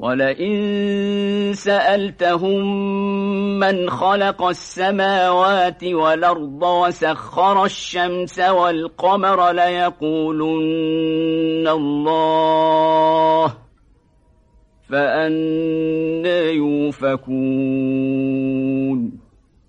ولئن سألتهم من خلق السماوات والأرض وسخر الشمس والقمر ليقولن الله فأنا يوفكون.